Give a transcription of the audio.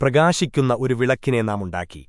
പ്രകാശിക്കുന്ന ഒരു വിളക്കിനെ നാം ഉണ്ടാക്കി